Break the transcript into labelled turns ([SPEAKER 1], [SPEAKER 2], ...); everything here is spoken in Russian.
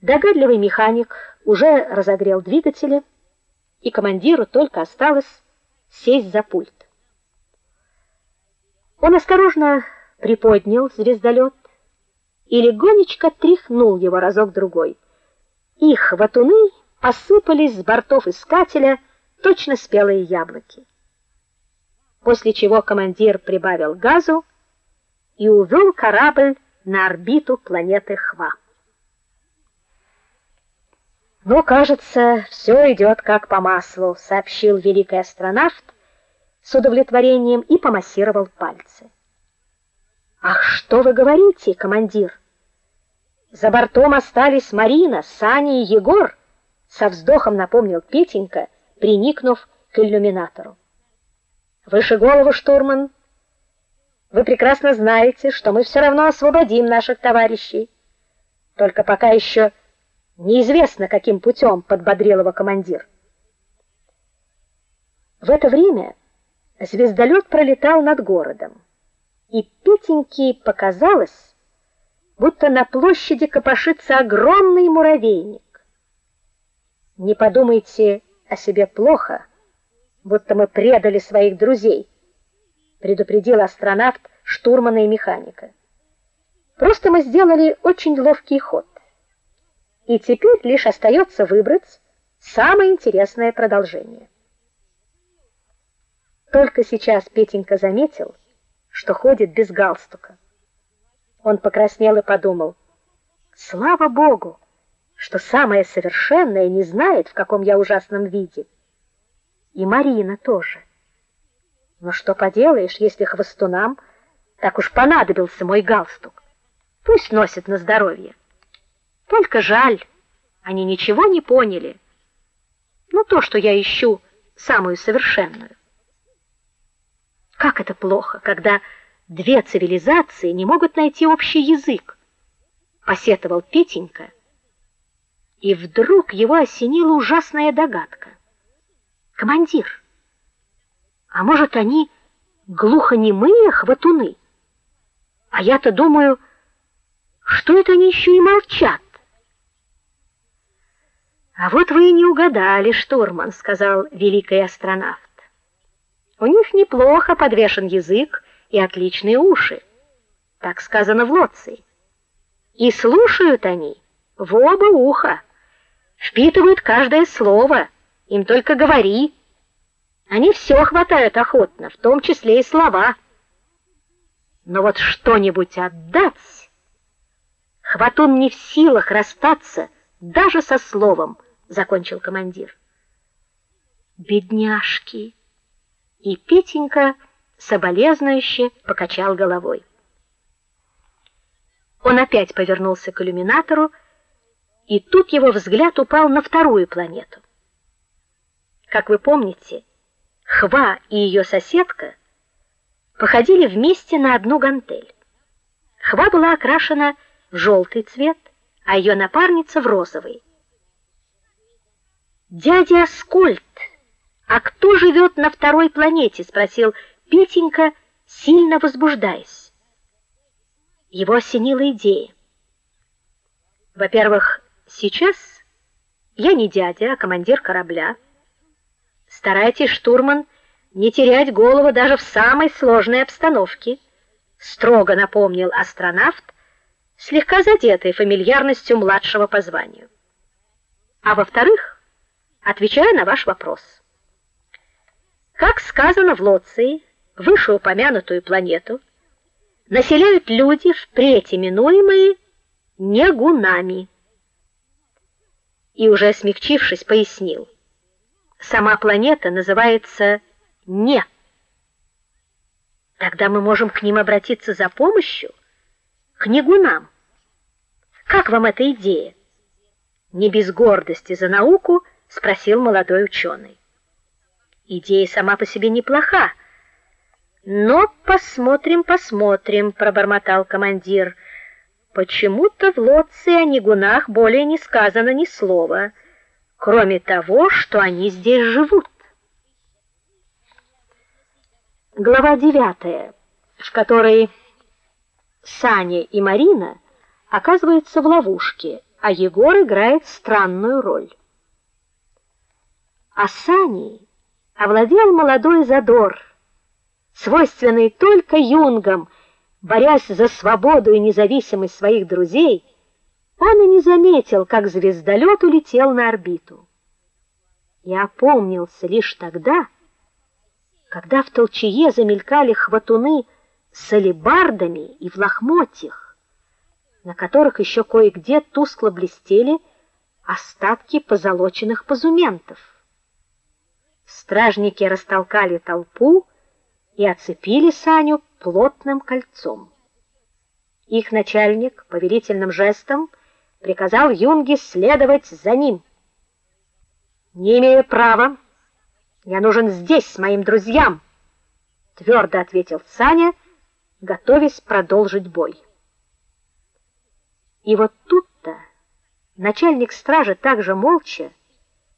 [SPEAKER 1] Догадливый механик уже разогрел двигатели, и командиру только осталось сесть за пульт. Он осторожно приподнял звездолет и легонечко тряхнул его разок другой. Их ватуны осыпались с бортов искателя точно спелые яблоки. После чего командир прибавил газу и увел корабль на орбиту планеты Хва. "Ну, кажется, все идет как по маслу", сообщил великий астронавт с удовлетворением и помассировал пальцы. "Ах, что вы говорите, командир? За бортом остались Марина, Саня и Егор", со вздохом напомнил Петенька, приникнув к иллюминатору. "Выше голову, штурман. Вы прекрасно знаете, что мы все равно освободим наших товарищей. Только пока еще неизвестно каким путем», — подбодрил его командир. В это время звездолет пролетал над городом, и Петеньке показалось, будто на площади копошится огромный муравейник. Не подумайте о себе плохо, будто мы предали своих друзей предупредил астронавт штурмана и механика. Просто мы сделали очень ловкий ход. И теперь лишь остается выбрать самое интересное продолжение. Только сейчас Петенька заметил, что ходит без галстука. Он покраснел и подумал: "Слава богу, что самое совершенное не знает, в каком я ужасном виде. И Марина тоже". Но что поделаешь, если хвостунам так уж понадобился мой галстук? Пусть носят на здоровье. Только жаль, они ничего не поняли. Ну то, что я ищу самую совершенную. Как это плохо, когда две цивилизации не могут найти общий язык, посетовал Петенька. И вдруг его осенила ужасная догадка. Командир а может, они глухонемые хватуны? А я-то думаю, что это они еще и молчат. А вот вы и не угадали, штурман, сказал великий астронавт. У них неплохо подвешен язык и отличные уши. Так сказано в Лоции. И слушают они в оба уха. Впитывают каждое слово. Им только говори, они все хватают охотно, в том числе и слова. Но вот что-нибудь отдать Хватун не в силах расстаться даже со словом, закончил командир. Бедняжки. И Петенька соболезнующе покачал головой. Он опять повернулся к иллюминатору, и тут его взгляд упал на вторую планету. Как вы помните, Хва и ее соседка походили вместе на одну гантель. Хва была окрашена в желтый цвет, а ее напарница в розовый. Дядя Аскольд, а кто живет на второй планете, спросил Петенька, сильно возбуждаясь. Его осенила идея. Во-первых, сейчас я не дядя, а командир корабля. Старайтесь, штурман, не терять голову даже в самой сложной обстановке, строго напомнил астронавт, слегка задетый фамильярностью младшего по званию. А во-вторых, отвечая на ваш вопрос. Как сказано в Лоции, вышеупомянутую планету населяют люди, впредь именуемые негунами. И уже смягчившись, пояснил: Сама планета называется Не. Тогда мы можем к ним обратиться за помощью, к негунам. Как вам эта идея? Не без гордости за науку спросил молодой ученый. Идея сама по себе неплоха, но посмотрим, посмотрим, пробормотал командир. Почему-то в Лоции о негунах более не сказано ни слова кроме того, что они здесь живут. Глава 9, в которой Саня и Марина оказываются в ловушке, а Егор играет странную роль. А Саней овладел молодой задор, свойственный только юнгам, борясь за свободу и независимость своих друзей. Он и не заметил, как звездолет улетел на орбиту. И опомнился лишь тогда, когда в толчее замелькали хватуны с алебардами и в лохмотьях, на которых еще кое-где тускло блестели остатки позолоченных позументов. Стражники растолкали толпу и оцепили Саню плотным кольцом. Их начальник повелительным жестом приказал Юнге следовать за ним. Не имею права. Я нужен здесь с моим друзьям, твердо ответил Саня, готовясь продолжить бой. И вот тут-то начальник стражи также молча